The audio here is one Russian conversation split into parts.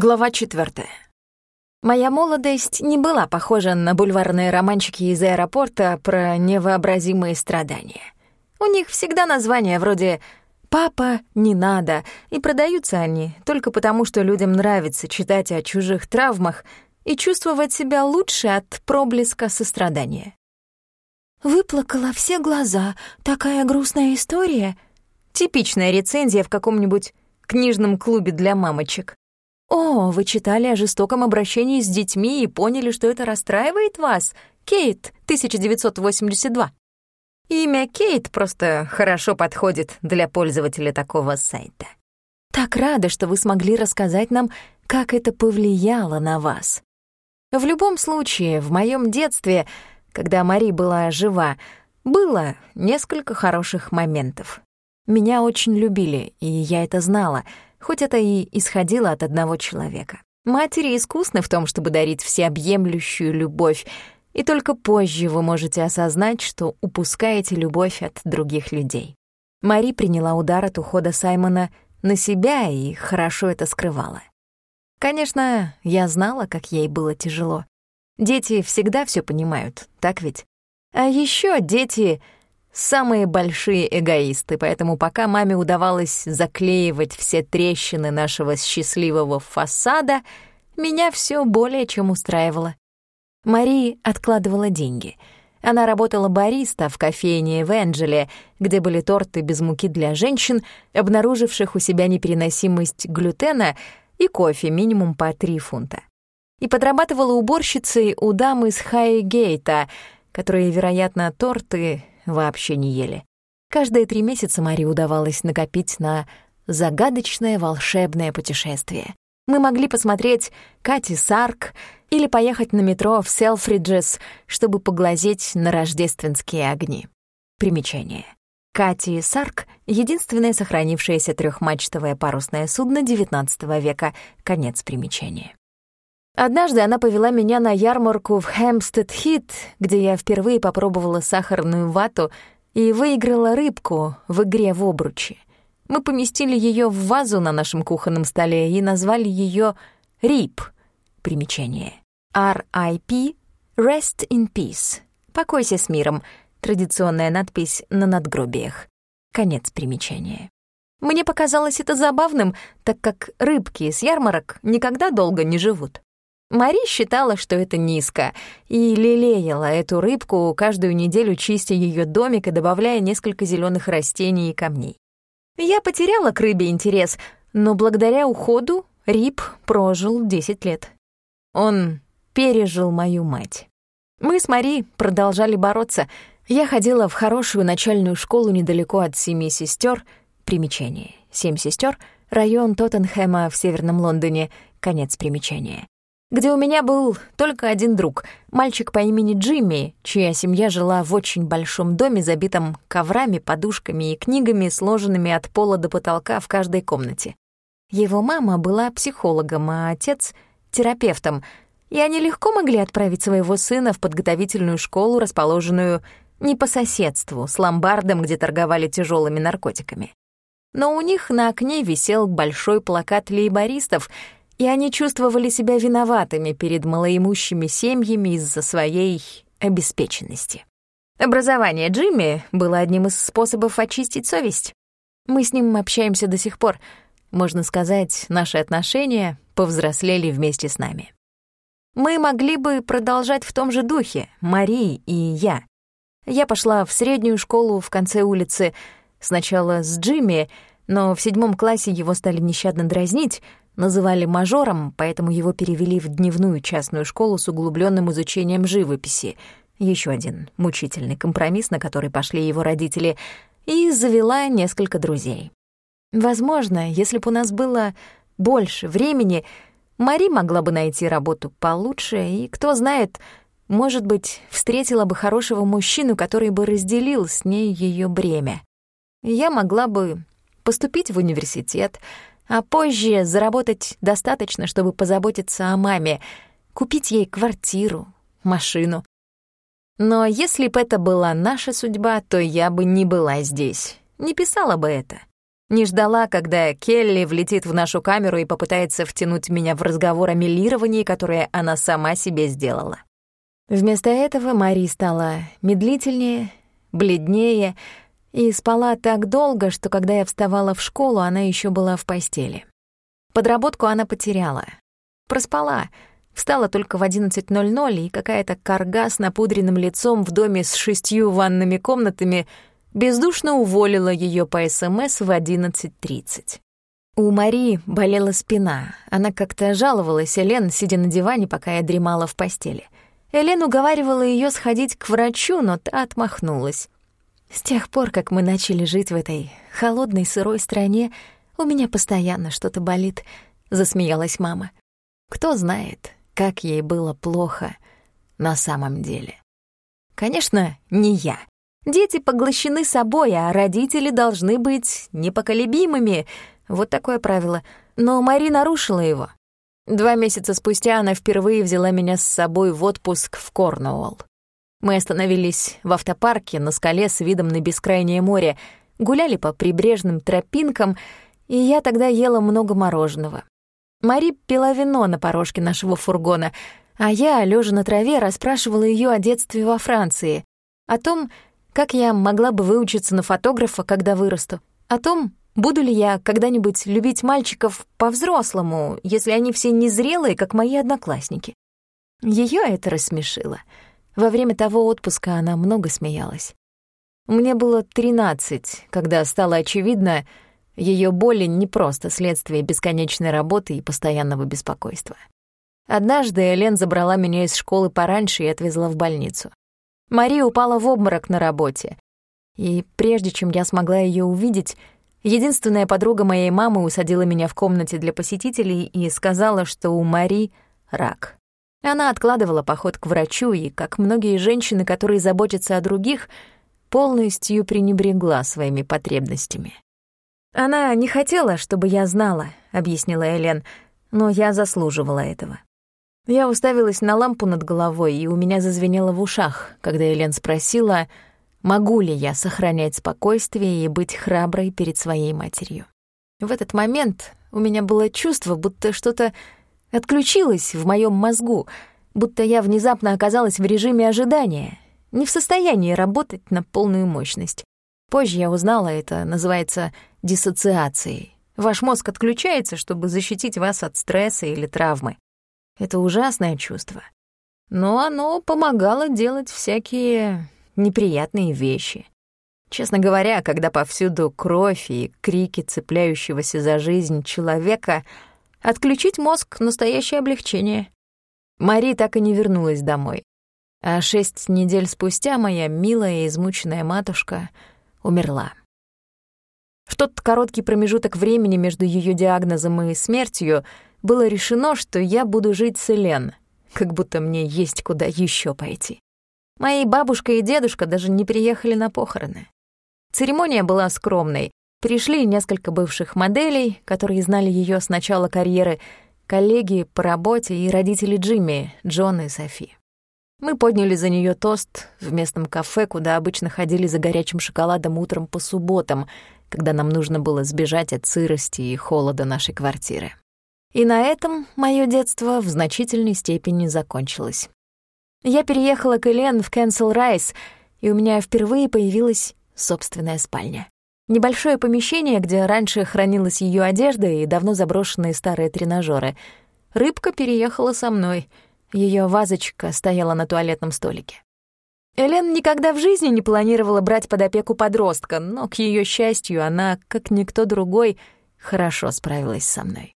Глава четвертая. Моя молодость не была похожа на бульварные романчики из аэропорта про невообразимые страдания. У них всегда названия вроде «Папа, не надо», и продаются они только потому, что людям нравится читать о чужих травмах и чувствовать себя лучше от проблеска сострадания. «Выплакала все глаза. Такая грустная история». Типичная рецензия в каком-нибудь книжном клубе для мамочек. «О, вы читали о жестоком обращении с детьми и поняли, что это расстраивает вас? Кейт, 1982». Имя Кейт просто хорошо подходит для пользователя такого сайта. Так рада, что вы смогли рассказать нам, как это повлияло на вас. В любом случае, в моем детстве, когда Мари была жива, было несколько хороших моментов. Меня очень любили, и я это знала — хоть это и исходило от одного человека. Матери искусны в том, чтобы дарить всеобъемлющую любовь, и только позже вы можете осознать, что упускаете любовь от других людей. Мари приняла удар от ухода Саймона на себя и хорошо это скрывала. Конечно, я знала, как ей было тяжело. Дети всегда все понимают, так ведь? А еще дети самые большие эгоисты, поэтому пока маме удавалось заклеивать все трещины нашего счастливого фасада, меня все более чем устраивало. Мари откладывала деньги. Она работала бариста в кофейне в Энджеле, где были торты без муки для женщин, обнаруживших у себя непереносимость глютена и кофе минимум по 3 фунта. И подрабатывала уборщицей у дамы из Хайгейта, которые, вероятно, торты вообще не ели. Каждые три месяца Мари удавалось накопить на загадочное волшебное путешествие. Мы могли посмотреть Кати Сарк или поехать на метро в Селфриджес, чтобы поглазеть на рождественские огни. Примечание. Кати Сарк — единственное сохранившееся трехмачтовое парусное судно XIX века. Конец примечания. Однажды она повела меня на ярмарку в Хэмпстед-Хит, где я впервые попробовала сахарную вату и выиграла рыбку в игре в обручи. Мы поместили ее в вазу на нашем кухонном столе и назвали ее «Рип». Примечание. R.I.P. Rest in Peace. Покойся с миром. Традиционная надпись на надгробиях. Конец примечания. Мне показалось это забавным, так как рыбки с ярмарок никогда долго не живут. Мари считала, что это низко, и лелеяла эту рыбку, каждую неделю чистя ее домик и добавляя несколько зеленых растений и камней. Я потеряла к рыбе интерес, но благодаря уходу Рип прожил 10 лет. Он пережил мою мать. Мы с Мари продолжали бороться. Я ходила в хорошую начальную школу недалеко от Семи сестер. Примечание. Семь сестер — район Тоттенхэма в Северном Лондоне. Конец примечания где у меня был только один друг, мальчик по имени Джимми, чья семья жила в очень большом доме, забитом коврами, подушками и книгами, сложенными от пола до потолка в каждой комнате. Его мама была психологом, а отец — терапевтом, и они легко могли отправить своего сына в подготовительную школу, расположенную не по соседству, с ломбардом, где торговали тяжелыми наркотиками. Но у них на окне висел большой плакат лейбористов — и они чувствовали себя виноватыми перед малоимущими семьями из-за своей обеспеченности. Образование Джимми было одним из способов очистить совесть. Мы с ним общаемся до сих пор. Можно сказать, наши отношения повзрослели вместе с нами. Мы могли бы продолжать в том же духе, Мари и я. Я пошла в среднюю школу в конце улицы, сначала с Джимми, но в седьмом классе его стали нещадно дразнить, называли мажором, поэтому его перевели в дневную частную школу с углубленным изучением живописи. Еще один мучительный компромисс, на который пошли его родители, и завела несколько друзей. Возможно, если бы у нас было больше времени, Мари могла бы найти работу получше, и, кто знает, может быть, встретила бы хорошего мужчину, который бы разделил с ней ее бремя. Я могла бы поступить в университет, а позже заработать достаточно, чтобы позаботиться о маме, купить ей квартиру, машину. Но если бы это была наша судьба, то я бы не была здесь, не писала бы это. Не ждала, когда Келли влетит в нашу камеру и попытается втянуть меня в разговор о милировании, которое она сама себе сделала. Вместо этого Мари стала медлительнее, бледнее и спала так долго, что когда я вставала в школу, она еще была в постели. Подработку она потеряла. Проспала, встала только в 11.00, и какая-то карга с напудренным лицом в доме с шестью ванными комнатами бездушно уволила ее по СМС в 11.30. У Мари болела спина. Она как-то жаловалась Элен, сидя на диване, пока я дремала в постели — Элен уговаривала ее сходить к врачу, но та отмахнулась. «С тех пор, как мы начали жить в этой холодной сырой стране, у меня постоянно что-то болит», — засмеялась мама. «Кто знает, как ей было плохо на самом деле». Конечно, не я. Дети поглощены собой, а родители должны быть непоколебимыми. Вот такое правило. Но Мари нарушила его. Два месяца спустя она впервые взяла меня с собой в отпуск в Корнуолл. Мы остановились в автопарке на скале с видом на бескрайнее море, гуляли по прибрежным тропинкам, и я тогда ела много мороженого. Мари пила вино на порожке нашего фургона, а я, лежа на траве, расспрашивала ее о детстве во Франции, о том, как я могла бы выучиться на фотографа, когда вырасту, о том, Буду ли я когда-нибудь любить мальчиков по-взрослому, если они все незрелые, как мои одноклассники? Ее это рассмешило. Во время того отпуска она много смеялась. Мне было 13, когда стало очевидно, ее боли не просто следствие бесконечной работы и постоянного беспокойства. Однажды Элен забрала меня из школы пораньше и отвезла в больницу. Мария упала в обморок на работе, и прежде чем я смогла ее увидеть, Единственная подруга моей мамы усадила меня в комнате для посетителей и сказала, что у Мари рак. Она откладывала поход к врачу и, как многие женщины, которые заботятся о других, полностью пренебрегла своими потребностями. «Она не хотела, чтобы я знала», — объяснила Элен, «но я заслуживала этого». Я уставилась на лампу над головой, и у меня зазвенело в ушах, когда Элен спросила, Могу ли я сохранять спокойствие и быть храброй перед своей матерью? В этот момент у меня было чувство, будто что-то отключилось в моем мозгу, будто я внезапно оказалась в режиме ожидания, не в состоянии работать на полную мощность. Позже я узнала, это называется диссоциацией. Ваш мозг отключается, чтобы защитить вас от стресса или травмы. Это ужасное чувство. Но оно помогало делать всякие неприятные вещи. Честно говоря, когда повсюду кровь и крики цепляющегося за жизнь человека, отключить мозг — настоящее облегчение. Мари так и не вернулась домой. А шесть недель спустя моя милая и измученная матушка умерла. В тот короткий промежуток времени между ее диагнозом и смертью было решено, что я буду жить с Элен, как будто мне есть куда еще пойти. Мои бабушка и дедушка даже не приехали на похороны. Церемония была скромной. Пришли несколько бывших моделей, которые знали ее с начала карьеры, коллеги по работе и родители Джимми, Джон и Софи. Мы подняли за нее тост в местном кафе, куда обычно ходили за горячим шоколадом утром по субботам, когда нам нужно было сбежать от сырости и холода нашей квартиры. И на этом мое детство в значительной степени закончилось. Я переехала к Элен в Кенсел Райс, и у меня впервые появилась собственная спальня. Небольшое помещение, где раньше хранилась ее одежда и давно заброшенные старые тренажеры. Рыбка переехала со мной. Ее вазочка стояла на туалетном столике. Элен никогда в жизни не планировала брать под опеку подростка, но, к ее счастью, она, как никто другой, хорошо справилась со мной.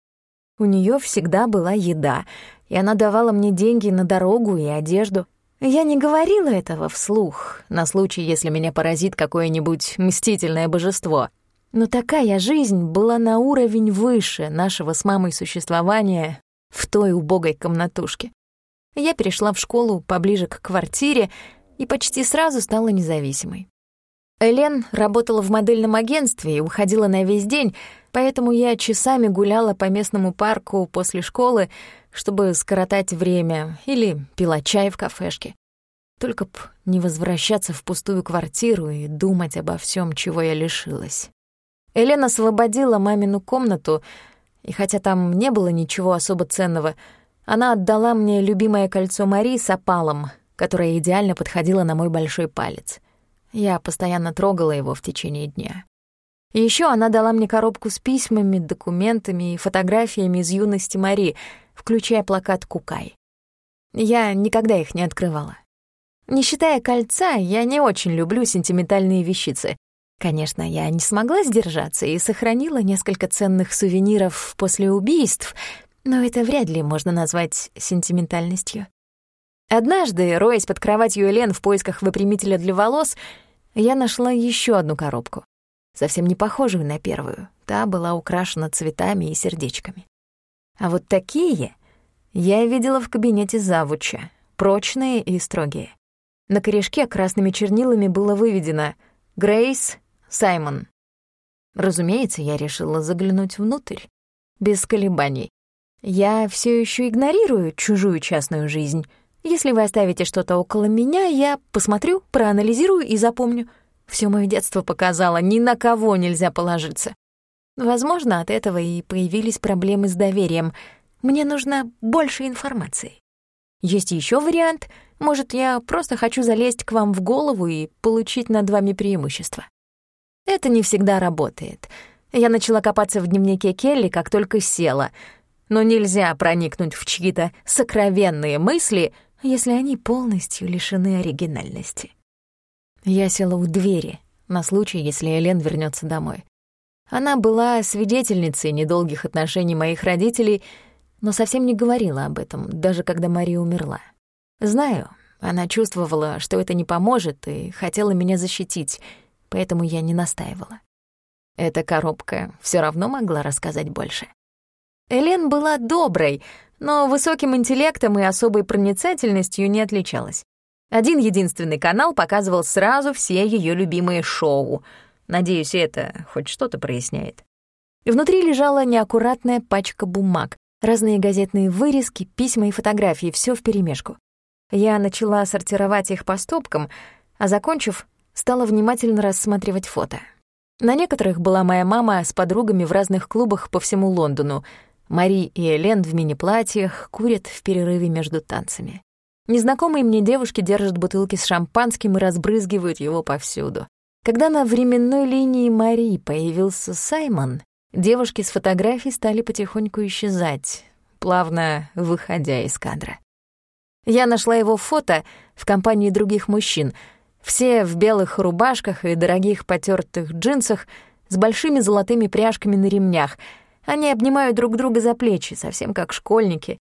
У нее всегда была еда, и она давала мне деньги на дорогу и одежду. Я не говорила этого вслух, на случай, если меня поразит какое-нибудь мстительное божество. Но такая жизнь была на уровень выше нашего с мамой существования в той убогой комнатушке. Я перешла в школу поближе к квартире и почти сразу стала независимой. Элен работала в модельном агентстве и уходила на весь день, поэтому я часами гуляла по местному парку после школы, чтобы скоротать время, или пила чай в кафешке. Только б не возвращаться в пустую квартиру и думать обо всем, чего я лишилась. Элена освободила мамину комнату, и хотя там не было ничего особо ценного, она отдала мне любимое кольцо Мари с опалом, которое идеально подходило на мой большой палец. Я постоянно трогала его в течение дня. И ещё она дала мне коробку с письмами, документами и фотографиями из юности Мари, включая плакат «Кукай». Я никогда их не открывала. Не считая кольца, я не очень люблю сентиментальные вещицы. Конечно, я не смогла сдержаться и сохранила несколько ценных сувениров после убийств, но это вряд ли можно назвать сентиментальностью. Однажды, роясь под кроватью Элен в поисках выпрямителя для волос, я нашла еще одну коробку, совсем не похожую на первую. Та была украшена цветами и сердечками. А вот такие я видела в кабинете завуча, прочные и строгие. На корешке красными чернилами было выведено «Грейс Саймон». Разумеется, я решила заглянуть внутрь, без колебаний. Я все еще игнорирую чужую частную жизнь. Если вы оставите что-то около меня, я посмотрю, проанализирую и запомню. Все мое детство показало, ни на кого нельзя положиться. Возможно, от этого и появились проблемы с доверием — мне нужно больше информации. Есть еще вариант. Может, я просто хочу залезть к вам в голову и получить над вами преимущество. Это не всегда работает. Я начала копаться в дневнике Келли, как только села. Но нельзя проникнуть в чьи-то сокровенные мысли, если они полностью лишены оригинальности. Я села у двери на случай, если Элен вернется домой. Она была свидетельницей недолгих отношений моих родителей — но совсем не говорила об этом, даже когда Мария умерла. Знаю, она чувствовала, что это не поможет, и хотела меня защитить, поэтому я не настаивала. Эта коробка все равно могла рассказать больше. Элен была доброй, но высоким интеллектом и особой проницательностью не отличалась. Один единственный канал показывал сразу все ее любимые шоу. Надеюсь, это хоть что-то проясняет. Внутри лежала неаккуратная пачка бумаг, Разные газетные вырезки, письма и фотографии, все вперемешку. Я начала сортировать их по стопкам, а, закончив, стала внимательно рассматривать фото. На некоторых была моя мама с подругами в разных клубах по всему Лондону. Мари и Элен в мини-платьях курят в перерыве между танцами. Незнакомые мне девушки держат бутылки с шампанским и разбрызгивают его повсюду. Когда на временной линии Мари появился Саймон, Девушки с фотографий стали потихоньку исчезать, плавно выходя из кадра. Я нашла его фото в компании других мужчин, все в белых рубашках и дорогих потертых джинсах с большими золотыми пряжками на ремнях. Они обнимают друг друга за плечи, совсем как школьники,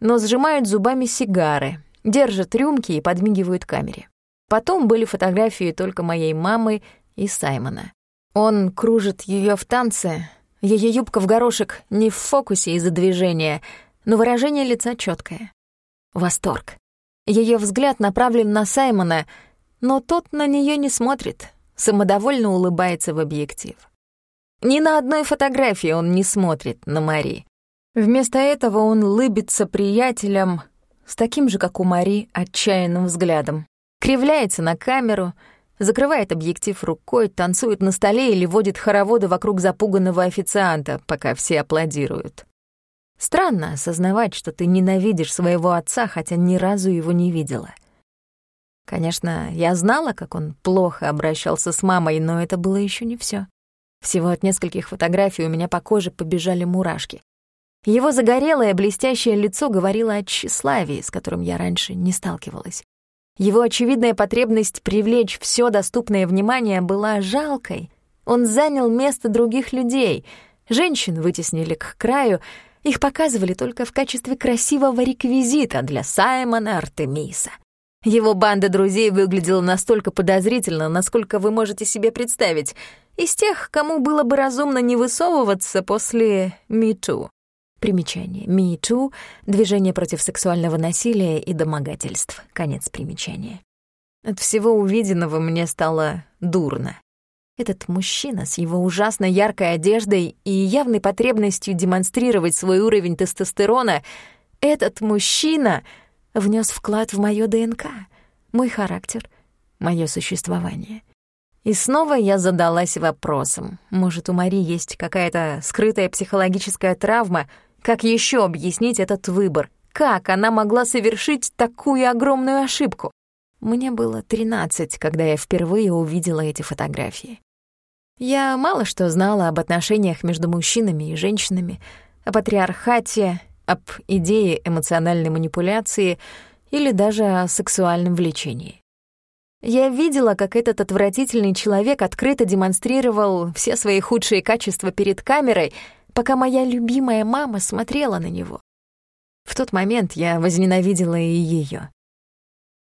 но сжимают зубами сигары, держат рюмки и подмигивают камере. Потом были фотографии только моей мамы и Саймона. Он кружит ее в танце, ее юбка в горошек не в фокусе из-за движения, но выражение лица четкое. Восторг. Ее взгляд направлен на Саймона, но тот на нее не смотрит, самодовольно улыбается в объектив. Ни на одной фотографии он не смотрит на Мари. Вместо этого он лыбится приятелям с таким же, как у Мари, отчаянным взглядом. Кривляется на камеру — закрывает объектив рукой, танцует на столе или водит хороводы вокруг запуганного официанта, пока все аплодируют. Странно осознавать, что ты ненавидишь своего отца, хотя ни разу его не видела. Конечно, я знала, как он плохо обращался с мамой, но это было еще не все. Всего от нескольких фотографий у меня по коже побежали мурашки. Его загорелое блестящее лицо говорило о тщеславии, с которым я раньше не сталкивалась. Его очевидная потребность привлечь все доступное внимание была жалкой. Он занял место других людей. Женщин вытеснили к краю, их показывали только в качестве красивого реквизита для Саймона Артемиса. Его банда друзей выглядела настолько подозрительно, насколько вы можете себе представить, из тех, кому было бы разумно не высовываться после «Миту». Примечание. Too — движение против сексуального насилия и домогательств. Конец примечания. От всего увиденного мне стало дурно. Этот мужчина с его ужасно яркой одеждой и явной потребностью демонстрировать свой уровень тестостерона, этот мужчина внес вклад в моё ДНК, мой характер, моё существование. И снова я задалась вопросом. Может, у Мари есть какая-то скрытая психологическая травма? Как еще объяснить этот выбор? Как она могла совершить такую огромную ошибку? Мне было 13, когда я впервые увидела эти фотографии. Я мало что знала об отношениях между мужчинами и женщинами, о патриархате, об идее эмоциональной манипуляции или даже о сексуальном влечении. Я видела, как этот отвратительный человек открыто демонстрировал все свои худшие качества перед камерой, пока моя любимая мама смотрела на него. В тот момент я возненавидела и ее.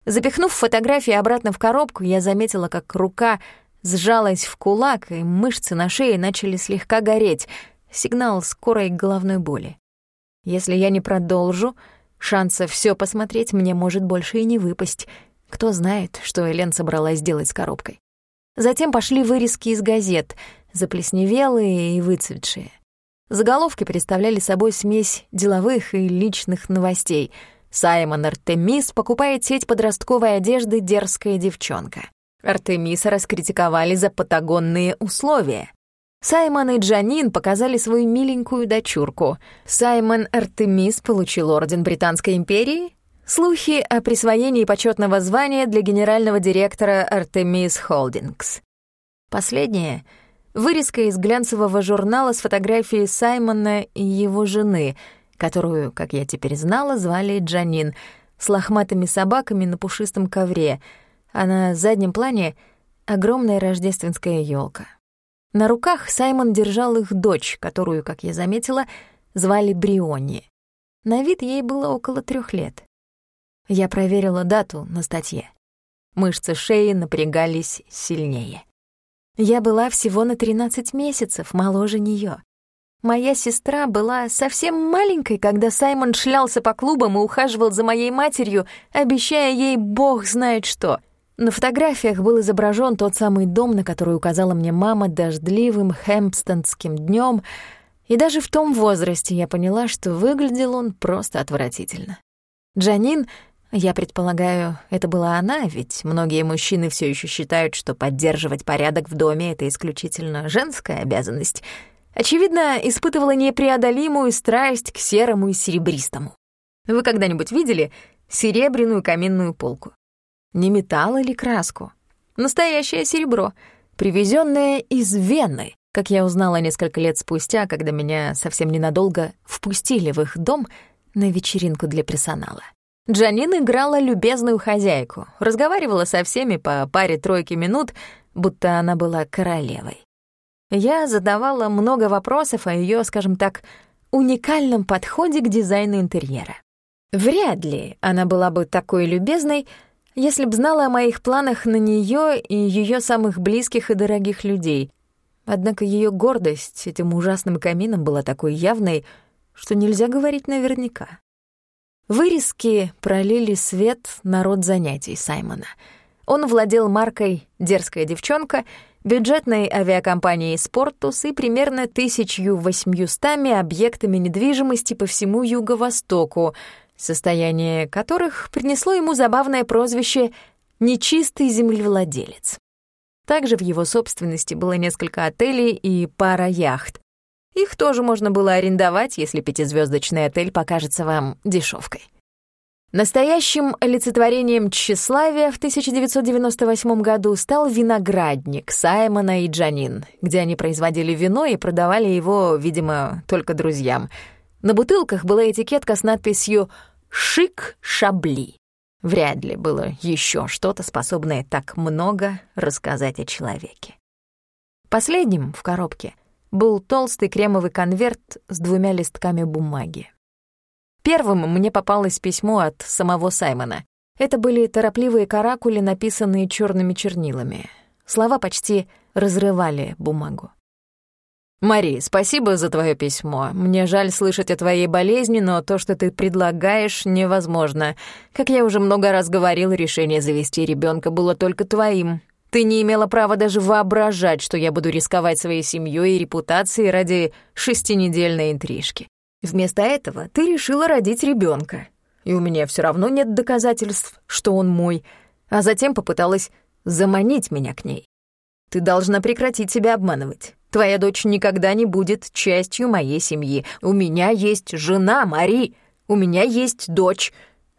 Запихнув фотографии обратно в коробку, я заметила, как рука сжалась в кулак, и мышцы на шее начали слегка гореть, сигнал скорой головной боли. Если я не продолжу, шанса все посмотреть мне может больше и не выпасть. Кто знает, что Элен собралась сделать с коробкой. Затем пошли вырезки из газет, заплесневелые и выцветшие. Заголовки представляли собой смесь деловых и личных новостей. Саймон Артемис покупает сеть подростковой одежды «Дерзкая девчонка». Артемиса раскритиковали за патагонные условия. Саймон и Джанин показали свою миленькую дочурку. Саймон Артемис получил орден Британской империи. Слухи о присвоении почетного звания для генерального директора Артемис Холдингс. Последнее — вырезка из глянцевого журнала с фотографией Саймона и его жены, которую, как я теперь знала, звали Джанин, с лохматыми собаками на пушистом ковре, а на заднем плане — огромная рождественская елка. На руках Саймон держал их дочь, которую, как я заметила, звали Бриони. На вид ей было около трех лет. Я проверила дату на статье. Мышцы шеи напрягались сильнее. Я была всего на 13 месяцев моложе неё. Моя сестра была совсем маленькой, когда Саймон шлялся по клубам и ухаживал за моей матерью, обещая ей бог знает что — на фотографиях был изображен тот самый дом, на который указала мне мама дождливым хэмпстонским днем, и даже в том возрасте я поняла, что выглядел он просто отвратительно. Джанин, я предполагаю, это была она, ведь многие мужчины все еще считают, что поддерживать порядок в доме — это исключительно женская обязанность, очевидно, испытывала непреодолимую страсть к серому и серебристому. Вы когда-нибудь видели серебряную каминную полку? Не металл или краску. Настоящее серебро, привезенное из Вены, как я узнала несколько лет спустя, когда меня совсем ненадолго впустили в их дом на вечеринку для персонала. Джанин играла любезную хозяйку, разговаривала со всеми по паре-тройке минут, будто она была королевой. Я задавала много вопросов о ее, скажем так, уникальном подходе к дизайну интерьера. Вряд ли она была бы такой любезной, если б знала о моих планах на нее и ее самых близких и дорогих людей. Однако ее гордость этим ужасным камином была такой явной, что нельзя говорить наверняка. Вырезки пролили свет на род занятий Саймона. Он владел маркой «Дерзкая девчонка», бюджетной авиакомпанией «Спортус» и примерно 1800 объектами недвижимости по всему Юго-Востоку — состояние которых принесло ему забавное прозвище «нечистый землевладелец». Также в его собственности было несколько отелей и пара яхт. Их тоже можно было арендовать, если пятизвездочный отель покажется вам дешевкой. Настоящим олицетворением тщеславия в 1998 году стал виноградник Саймона и Джанин, где они производили вино и продавали его, видимо, только друзьям. На бутылках была этикетка с надписью Шик Шабли. Вряд ли было еще что-то, способное так много рассказать о человеке. Последним в коробке был толстый кремовый конверт с двумя листками бумаги. Первым мне попалось письмо от самого Саймона. Это были торопливые каракули, написанные черными чернилами. Слова почти разрывали бумагу. «Мари, спасибо за твое письмо. Мне жаль слышать о твоей болезни, но то, что ты предлагаешь, невозможно. Как я уже много раз говорил, решение завести ребенка было только твоим. Ты не имела права даже воображать, что я буду рисковать своей семьей и репутацией ради шестинедельной интрижки. Вместо этого ты решила родить ребенка, и у меня все равно нет доказательств, что он мой, а затем попыталась заманить меня к ней. Ты должна прекратить себя обманывать. Твоя дочь никогда не будет частью моей семьи. У меня есть жена, Мари. У меня есть дочь.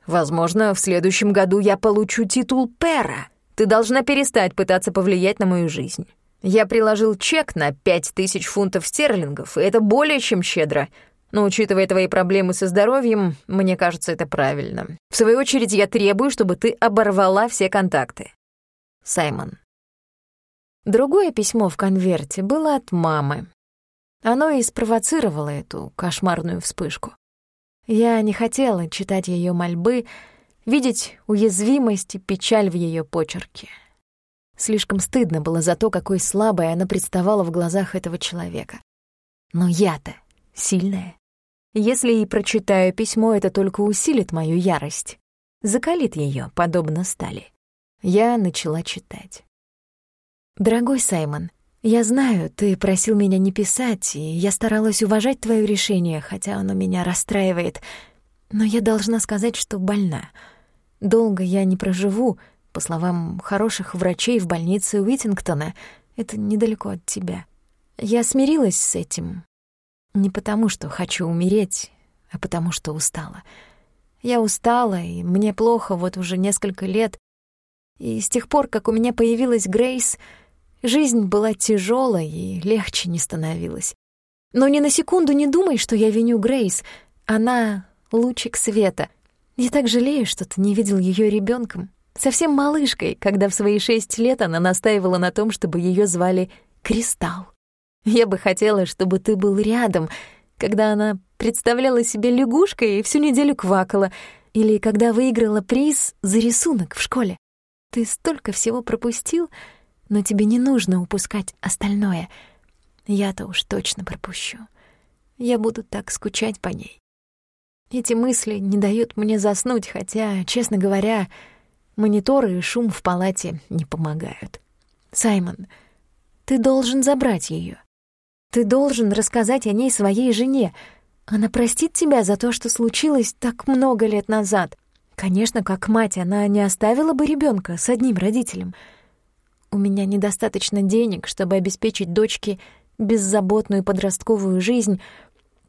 Возможно, в следующем году я получу титул пера. Ты должна перестать пытаться повлиять на мою жизнь. Я приложил чек на пять тысяч фунтов стерлингов, и это более чем щедро. Но учитывая твои проблемы со здоровьем, мне кажется, это правильно. В свою очередь, я требую, чтобы ты оборвала все контакты. Саймон. Другое письмо в конверте было от мамы. Оно и спровоцировало эту кошмарную вспышку. Я не хотела читать ее мольбы, видеть уязвимость и печаль в ее почерке. Слишком стыдно было за то, какой слабой она представала в глазах этого человека. Но я-то сильная. Если и прочитаю письмо, это только усилит мою ярость, закалит ее, подобно стали. Я начала читать. «Дорогой Саймон, я знаю, ты просил меня не писать, и я старалась уважать твое решение, хотя оно меня расстраивает, но я должна сказать, что больна. Долго я не проживу, по словам хороших врачей в больнице Уитингтона, это недалеко от тебя. Я смирилась с этим. Не потому, что хочу умереть, а потому, что устала. Я устала, и мне плохо вот уже несколько лет. И с тех пор, как у меня появилась Грейс — Жизнь была тяжелой и легче не становилась. Но ни на секунду не думай, что я виню Грейс. Она — лучик света. Я так жалею, что ты не видел ее ребенком, совсем малышкой, когда в свои шесть лет она настаивала на том, чтобы ее звали Кристалл. Я бы хотела, чтобы ты был рядом, когда она представляла себе лягушкой и всю неделю квакала, или когда выиграла приз за рисунок в школе. Ты столько всего пропустил — но тебе не нужно упускать остальное. Я-то уж точно пропущу. Я буду так скучать по ней. Эти мысли не дают мне заснуть, хотя, честно говоря, мониторы и шум в палате не помогают. Саймон, ты должен забрать ее. Ты должен рассказать о ней своей жене. Она простит тебя за то, что случилось так много лет назад. Конечно, как мать, она не оставила бы ребенка с одним родителем — у меня недостаточно денег, чтобы обеспечить дочке беззаботную подростковую жизнь,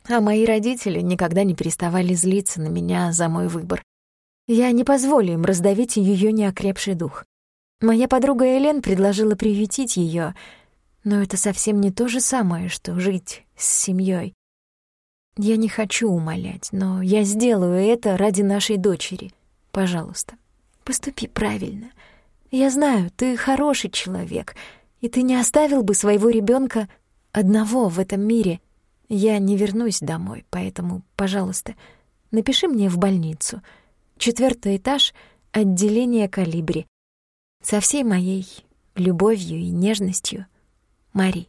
а мои родители никогда не переставали злиться на меня за мой выбор. Я не позволю им раздавить ее неокрепший дух. Моя подруга Элен предложила приютить ее, но это совсем не то же самое, что жить с семьей. Я не хочу умолять, но я сделаю это ради нашей дочери. Пожалуйста, поступи правильно — я знаю, ты хороший человек, и ты не оставил бы своего ребенка одного в этом мире. Я не вернусь домой, поэтому, пожалуйста, напиши мне в больницу. Четвертый этаж, отделение «Калибри». Со всей моей любовью и нежностью, Мари.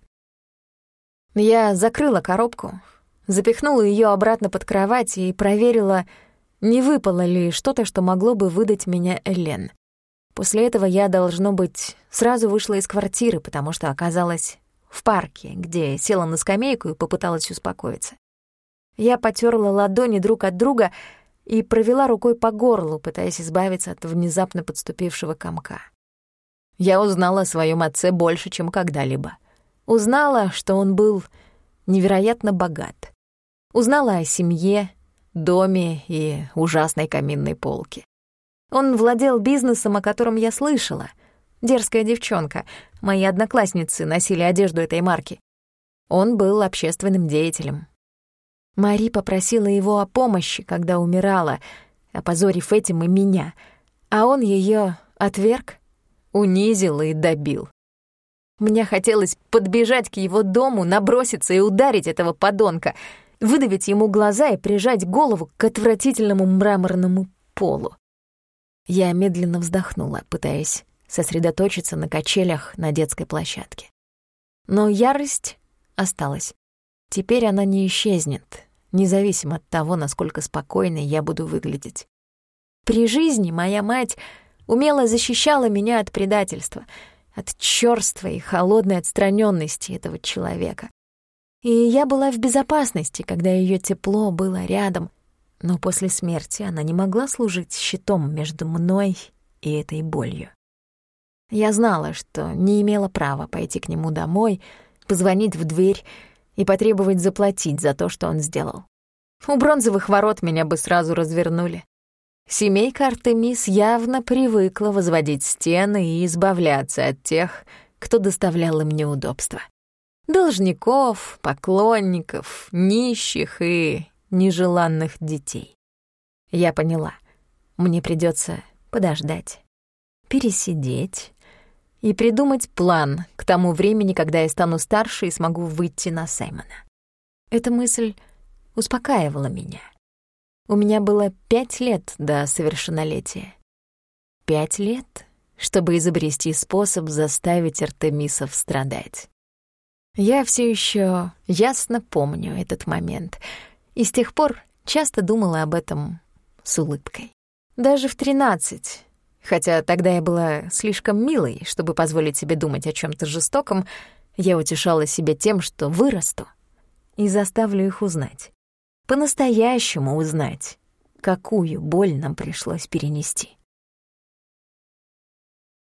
Я закрыла коробку, запихнула ее обратно под кровать и проверила, не выпало ли что-то, что могло бы выдать меня Элен. После этого я, должно быть, сразу вышла из квартиры, потому что оказалась в парке, где села на скамейку и попыталась успокоиться. Я потерла ладони друг от друга и провела рукой по горлу, пытаясь избавиться от внезапно подступившего комка. Я узнала о своем отце больше, чем когда-либо. Узнала, что он был невероятно богат. Узнала о семье, доме и ужасной каминной полке. Он владел бизнесом, о котором я слышала. Дерзкая девчонка. Мои одноклассницы носили одежду этой марки. Он был общественным деятелем. Мари попросила его о помощи, когда умирала, опозорив этим и меня, а он ее отверг, унизил и добил. Мне хотелось подбежать к его дому, наброситься и ударить этого подонка, выдавить ему глаза и прижать голову к отвратительному мраморному полу. Я медленно вздохнула, пытаясь сосредоточиться на качелях на детской площадке. Но ярость осталась. Теперь она не исчезнет, независимо от того, насколько спокойной я буду выглядеть. При жизни моя мать умело защищала меня от предательства, от чёрства и холодной отстраненности этого человека. И я была в безопасности, когда ее тепло было рядом, но после смерти она не могла служить щитом между мной и этой болью. Я знала, что не имела права пойти к нему домой, позвонить в дверь и потребовать заплатить за то, что он сделал. У бронзовых ворот меня бы сразу развернули. Семейка Артемис явно привыкла возводить стены и избавляться от тех, кто доставлял им неудобства. Должников, поклонников, нищих и нежеланных детей. Я поняла, мне придется подождать, пересидеть и придумать план к тому времени, когда я стану старше и смогу выйти на Саймона. Эта мысль успокаивала меня. У меня было пять лет до совершеннолетия. Пять лет, чтобы изобрести способ заставить Артемисов страдать. Я все еще ясно помню этот момент, и с тех пор часто думала об этом с улыбкой. Даже в тринадцать, Хотя тогда я была слишком милой, чтобы позволить себе думать о чем то жестоком, я утешала себя тем, что вырасту и заставлю их узнать. По-настоящему узнать, какую боль нам пришлось перенести.